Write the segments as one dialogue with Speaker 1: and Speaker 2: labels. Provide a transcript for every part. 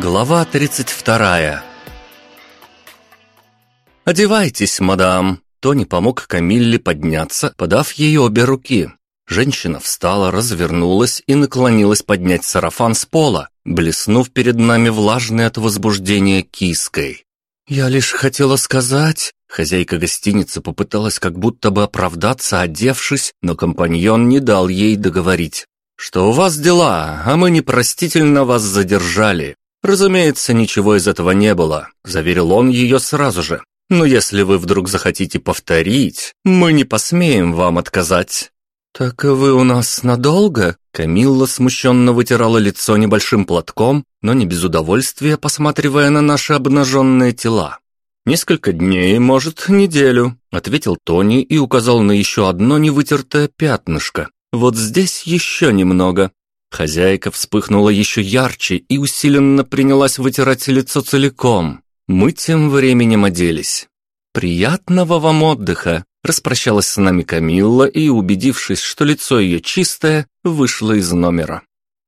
Speaker 1: Глава 32 «Одевайтесь, мадам!» Тони помог Камилле подняться, подав ей обе руки. Женщина встала, развернулась и наклонилась поднять сарафан с пола, блеснув перед нами влажной от возбуждения киской. «Я лишь хотела сказать...» Хозяйка гостиницы попыталась как будто бы оправдаться, одевшись, но компаньон не дал ей договорить. «Что у вас дела, а мы непростительно вас задержали. «Разумеется, ничего из этого не было», – заверил он ее сразу же. «Но если вы вдруг захотите повторить, мы не посмеем вам отказать». «Так вы у нас надолго?» Камилла смущенно вытирала лицо небольшим платком, но не без удовольствия, посматривая на наши обнаженные тела. «Несколько дней, может, неделю», — ответил Тони и указал на еще одно невытертое пятнышко. «Вот здесь еще немного. Хозяйка вспыхнула еще ярче и усиленно принялась вытирать лицо целиком. Мы тем временем оделись. «Приятного вам отдыха!» Распрощалась с нами Камилла и, убедившись, что лицо ее чистое, вышла из номера.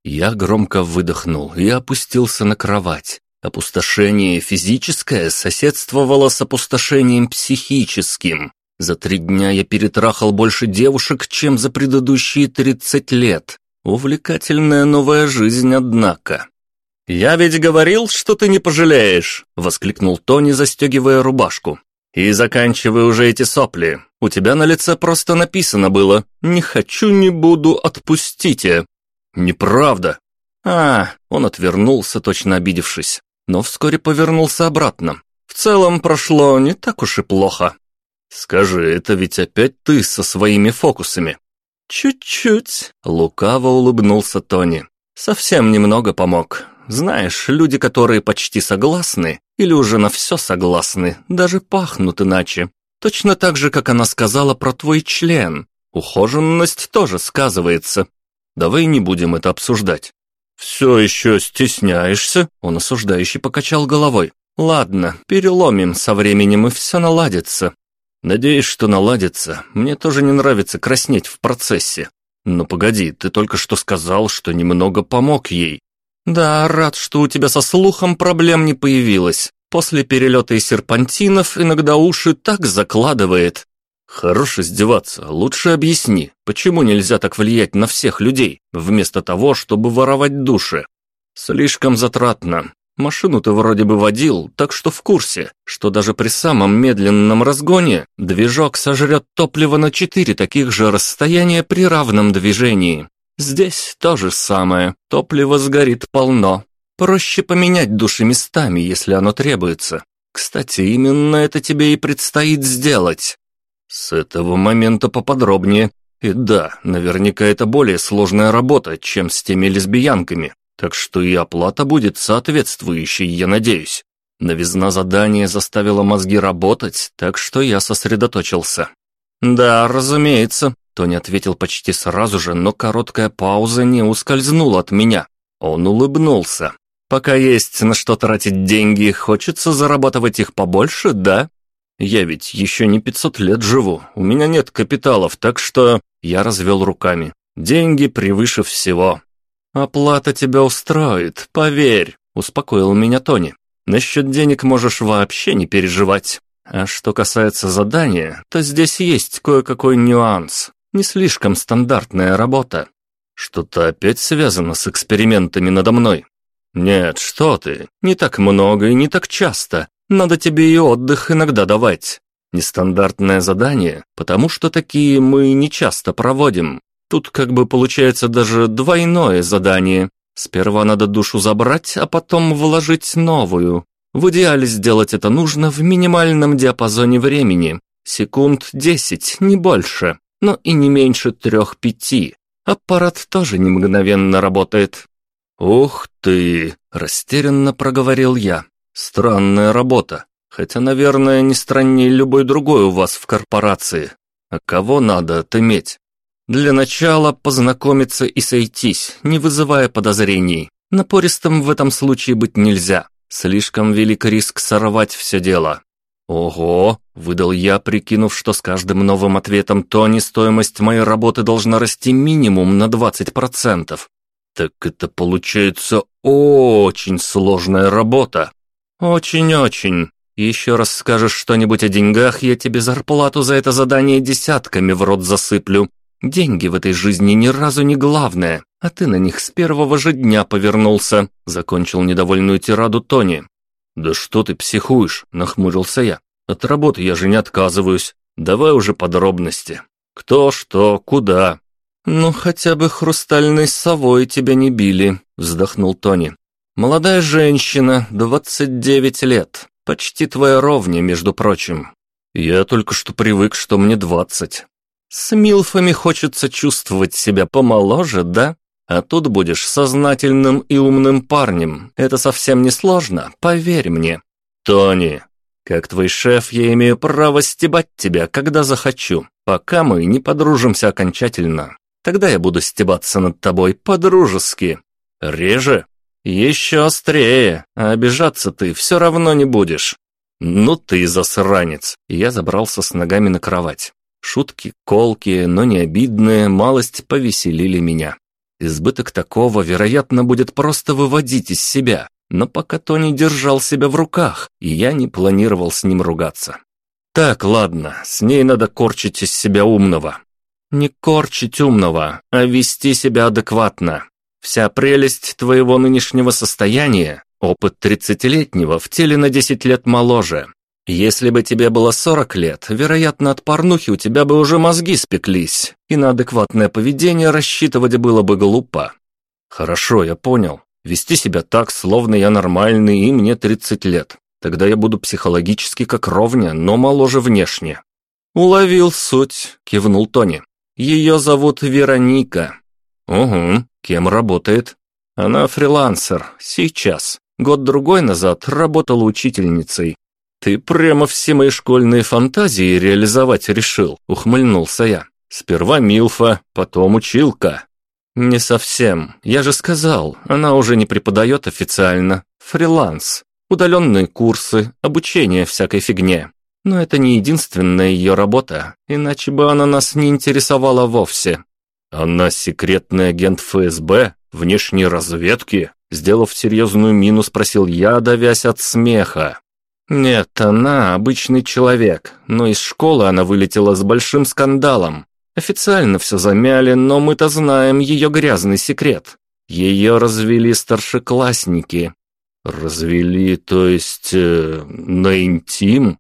Speaker 1: Я громко выдохнул и опустился на кровать. Опустошение физическое соседствовало с опустошением психическим. За три дня я перетрахал больше девушек, чем за предыдущие тридцать лет. Увлекательная новая жизнь, однако. «Я ведь говорил, что ты не пожалеешь!» — воскликнул Тони, застегивая рубашку. «И заканчивай уже эти сопли. У тебя на лице просто написано было «Не хочу, не буду, отпустите». «Неправда!» «А!» — он отвернулся, точно обидевшись, но вскоре повернулся обратно. «В целом прошло не так уж и плохо». «Скажи, это ведь опять ты со своими фокусами?» «Чуть-чуть», — лукаво улыбнулся Тони. «Совсем немного помог. Знаешь, люди, которые почти согласны, или уже на все согласны, даже пахнут иначе. Точно так же, как она сказала про твой член. Ухоженность тоже сказывается. Давай не будем это обсуждать». «Все еще стесняешься?» Он осуждающе покачал головой. «Ладно, переломим со временем, и все наладится. Надеюсь, что наладится. Мне тоже не нравится краснеть в процессе. Но погоди, ты только что сказал, что немного помог ей. Да, рад, что у тебя со слухом проблем не появилось. После перелета и серпантинов иногда уши так закладывает. Хорош издеваться, лучше объясни, почему нельзя так влиять на всех людей, вместо того, чтобы воровать души. Слишком затратно. Машину ты вроде бы водил, так что в курсе, что даже при самом медленном разгоне движок сожрет топливо на четыре таких же расстояния при равном движении. Здесь то же самое, топливо сгорит полно. Проще поменять души местами, если оно требуется. Кстати, именно это тебе и предстоит сделать. С этого момента поподробнее. И да, наверняка это более сложная работа, чем с теми лесбиянками. Так что и оплата будет соответствующей, я надеюсь. Новизна задания заставила мозги работать, так что я сосредоточился. «Да, разумеется», — Тони ответил почти сразу же, но короткая пауза не ускользнула от меня. Он улыбнулся. «Пока есть на что тратить деньги, хочется зарабатывать их побольше, да? Я ведь еще не пятьсот лет живу, у меня нет капиталов, так что...» Я развел руками. «Деньги превыше всего. «Оплата тебя устроит, поверь», — успокоил меня Тони. «Насчет денег можешь вообще не переживать. А что касается задания, то здесь есть кое-какой нюанс. Не слишком стандартная работа. Что-то опять связано с экспериментами надо мной. Нет, что ты, не так много и не так часто. Надо тебе и отдых иногда давать. Нестандартное задание, потому что такие мы не часто проводим. Тут как бы получается даже двойное задание. Сперва надо душу забрать, а потом вложить новую. В идеале сделать это нужно в минимальном диапазоне времени. Секунд 10, не больше, но и не меньше трех-пяти. Аппарат тоже не мгновенно работает. «Ух ты!» – растерянно проговорил я. «Странная работа. Хотя, наверное, не страннее любой другой у вас в корпорации. А кого надо отыметь?» Для начала познакомиться и сойтись, не вызывая подозрений. Напористым в этом случае быть нельзя. Слишком велик риск сорвать все дело. «Ого!» – выдал я, прикинув, что с каждым новым ответом Тони стоимость моей работы должна расти минимум на 20%. Так это получается очень сложная работа. Очень-очень. Еще раз скажешь что-нибудь о деньгах, я тебе зарплату за это задание десятками в рот засыплю. Деньги в этой жизни ни разу не главное, а ты на них с первого же дня повернулся», — закончил недовольную тираду Тони. «Да что ты психуешь?» — нахмурился я. «От работы я же не отказываюсь. Давай уже подробности. Кто, что, куда?» «Ну, хотя бы хрустальной совой тебя не били», — вздохнул Тони. «Молодая женщина, двадцать девять лет. Почти твоя ровня, между прочим. Я только что привык, что мне двадцать. С милфами хочется чувствовать себя помоложе, да? А тут будешь сознательным и умным парнем. Это совсем не сложно, поверь мне. Тони, как твой шеф, я имею право стебать тебя, когда захочу, пока мы не подружимся окончательно. Тогда я буду стебаться над тобой по-дружески. Реже? Еще острее, а обижаться ты все равно не будешь. Ну ты засранец. Я забрался с ногами на кровать. Шутки колкие, но не обидные, малость повеселили меня. Избыток такого, вероятно, будет просто выводить из себя, но пока Тони держал себя в руках, и я не планировал с ним ругаться. Так, ладно, с ней надо корчить из себя умного. Не корчить умного, а вести себя адекватно. Вся прелесть твоего нынешнего состояния – опыт тридцатилетнего в теле на десять лет моложе. Если бы тебе было сорок лет, вероятно, от порнухи у тебя бы уже мозги спеклись, и на адекватное поведение рассчитывать было бы глупо. Хорошо, я понял. Вести себя так, словно я нормальный и мне 30 лет. Тогда я буду психологически как ровня, но моложе внешне. Уловил суть, кивнул Тони. Ее зовут Вероника. Угу, кем работает? Она фрилансер, сейчас. Год-другой назад работала учительницей. Ты прямо все мои школьные фантазии реализовать решил, ухмыльнулся я. Сперва Милфа, потом училка. Не совсем. Я же сказал, она уже не преподает официально. Фриланс. Удаленные курсы, обучение всякой фигне. Но это не единственная ее работа, иначе бы она нас не интересовала вовсе. Она секретный агент ФСБ, внешней разведки? Сделав серьезную мину, спросил я, давясь от смеха. Нет, она обычный человек, но из школы она вылетела с большим скандалом. Официально все замяли, но мы-то знаем ее грязный секрет. Ее развели старшеклассники. Развели, то есть, э, на интим?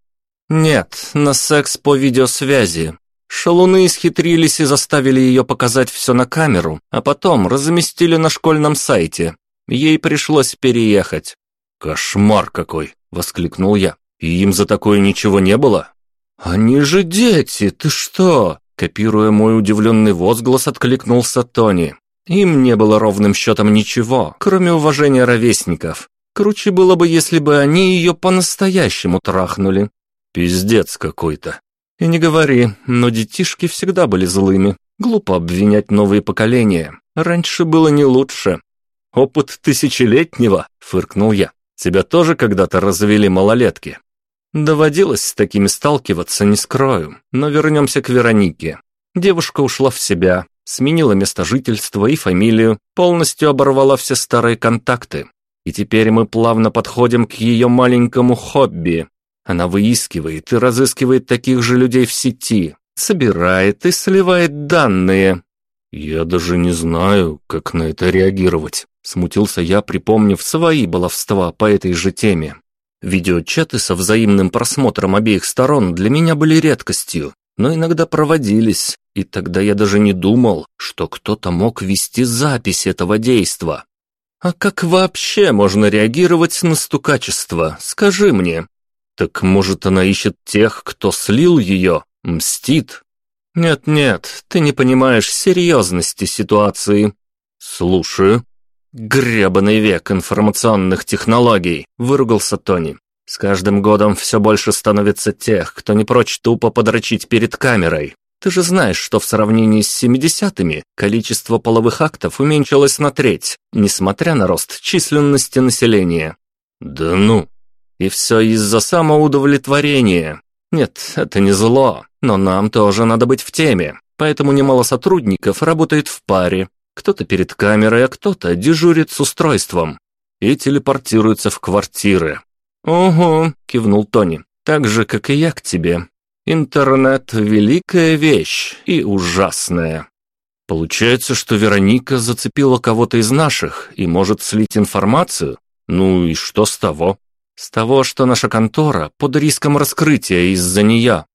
Speaker 1: Нет, на секс по видеосвязи. Шалуны исхитрились и заставили ее показать все на камеру, а потом разместили на школьном сайте. Ей пришлось переехать. «Кошмар какой!» — воскликнул я. «И им за такое ничего не было?» «Они же дети, ты что?» Копируя мой удивленный возглас, откликнулся Тони. Им не было ровным счетом ничего, кроме уважения ровесников. Круче было бы, если бы они ее по-настоящему трахнули. Пиздец какой-то. И не говори, но детишки всегда были злыми. Глупо обвинять новые поколения. Раньше было не лучше. Опыт тысячелетнего, фыркнул я. Тебя тоже когда-то развели малолетки. Доводилось с такими сталкиваться, не скрою. Но вернемся к Веронике. Девушка ушла в себя, сменила место жительства и фамилию, полностью оборвала все старые контакты. И теперь мы плавно подходим к ее маленькому хобби она выискивает и разыскивает таких же людей в сети, собирает и сливает данные. Я даже не знаю, как на это реагировать. Смутился я, припомнив свои баловства по этой же теме. Видеочаты со взаимным просмотром обеих сторон для меня были редкостью, но иногда проводились, и тогда я даже не думал, что кто-то мог вести запись этого действа. А как вообще можно реагировать на стукачество, скажи мне? Так может, она ищет тех, кто слил ее, мстит? Нет-нет, ты не понимаешь серьезности ситуации. Слушаю. Гребаный век информационных технологий, выругался Тони. С каждым годом все больше становится тех, кто не прочь тупо подрочить перед камерой. Ты же знаешь, что в сравнении с 70-ми количество половых актов уменьшилось на треть, несмотря на рост численности населения. Да ну, и все из-за самоудовлетворения. Нет, это не зло, но нам тоже надо быть в теме. Поэтому немало сотрудников работает в паре. Кто-то перед камерой, а кто-то дежурит с устройством и телепортируется в квартиры. «Угу», — кивнул Тони, — «так же, как и я к тебе. Интернет — великая вещь и ужасная. Получается, что Вероника зацепила кого-то из наших и может слить информацию? Ну и что с того? С того, что наша контора под риском раскрытия из-за нее.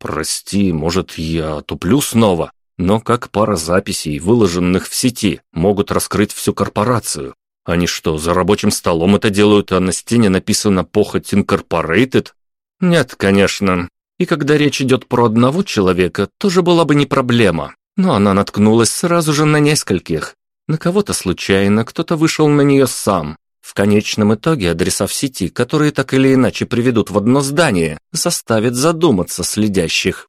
Speaker 1: Прости, может, я туплю снова, но как пара записей, выложенных в сети, могут раскрыть всю корпорацию? Они что, за рабочим столом это делают, а на стене написано «Похоть Инкорпорейтед»? Нет, конечно. И когда речь идет про одного человека, тоже была бы не проблема. Но она наткнулась сразу же на нескольких. На кого-то случайно, кто-то вышел на нее сам. В конечном итоге адреса в сети, которые так или иначе приведут в одно здание, заставят задуматься следящих.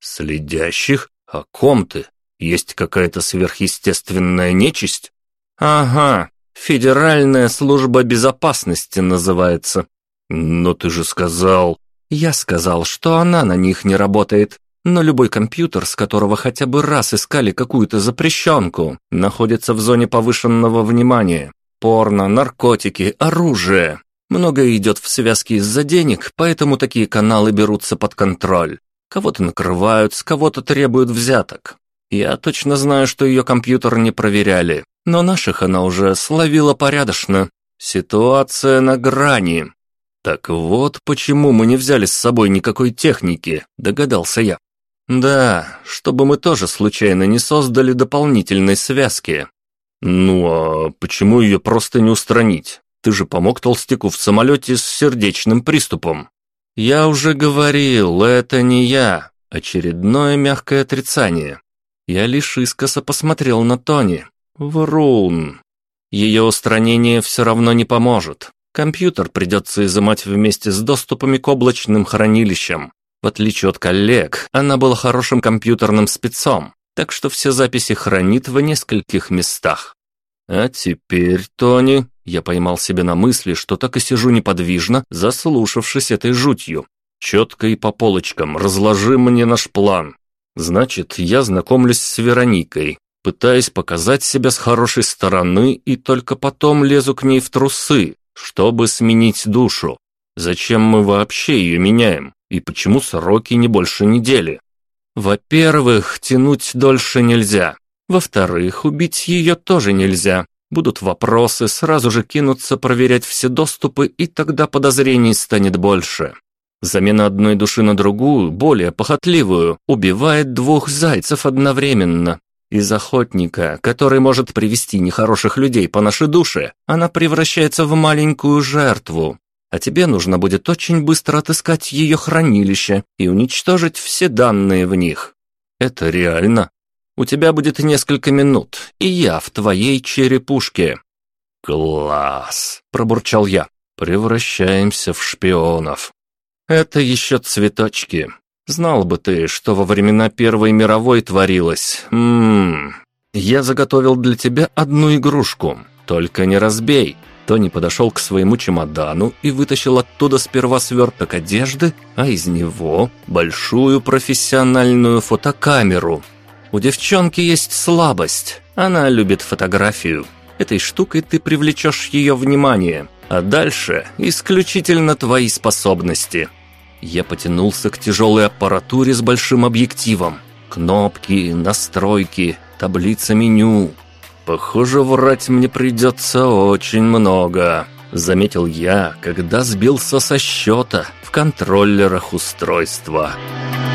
Speaker 1: Следящих? О ком ты? Есть какая-то сверхъестественная нечисть? Ага, Федеральная служба безопасности называется. Но ты же сказал... Я сказал, что она на них не работает. Но любой компьютер, с которого хотя бы раз искали какую-то запрещенку, находится в зоне повышенного внимания. Порно, наркотики, оружие. Многое идет в связке из-за денег, поэтому такие каналы берутся под контроль. Кого-то накрывают, с кого-то требуют взяток. Я точно знаю, что ее компьютер не проверяли, но наших она уже словила порядочно. Ситуация на грани. Так вот, почему мы не взяли с собой никакой техники, догадался я. Да, чтобы мы тоже случайно не создали дополнительной связки. Ну а почему ее просто не устранить? Ты же помог толстяку в самолете с сердечным приступом. Я уже говорил, это не я. Очередное мягкое отрицание. Я лишь искоса посмотрел на Тони. Врун. Ее устранение все равно не поможет. Компьютер придется изымать вместе с доступами к облачным хранилищам. В отличие от коллег, она была хорошим компьютерным спецом, так что все записи хранит в нескольких местах. А теперь, Тони, я поймал себя на мысли, что так и сижу неподвижно, заслушавшись этой жутью. Четко и по полочкам разложи мне наш план. Значит, я знакомлюсь с Вероникой, пытаясь показать себя с хорошей стороны и только потом лезу к ней в трусы, чтобы сменить душу. Зачем мы вообще ее меняем? И почему сроки не больше недели? Во-первых, тянуть дольше нельзя. Во-вторых, убить ее тоже нельзя. Будут вопросы, сразу же кинутся проверять все доступы, и тогда подозрений станет больше. Замена одной души на другую, более похотливую, убивает двух зайцев одновременно. Из охотника, который может привести нехороших людей по нашей душе, она превращается в маленькую жертву, а тебе нужно будет очень быстро отыскать ее хранилище и уничтожить все данные в них. Это реально. У тебя будет несколько минут, и я в твоей черепушке». «Класс!» – пробурчал я. «Превращаемся в шпионов». «Это еще цветочки. Знал бы ты, что во времена Первой мировой творилось. Ммм. Я заготовил для тебя одну игрушку. Только не разбей. Тони подошел к своему чемодану и вытащил оттуда сперва сверток одежды, а из него большую профессиональную фотокамеру. У девчонки есть слабость. Она любит фотографию. Этой штукой ты привлечешь ее внимание, а дальше исключительно твои способности. Я потянулся к тяжелой аппаратуре с большим объективом. Кнопки, настройки, таблица меню. «Похоже, врать мне придется очень много», — заметил я, когда сбился со счета в контроллерах устройства. «Контроллерах устройства».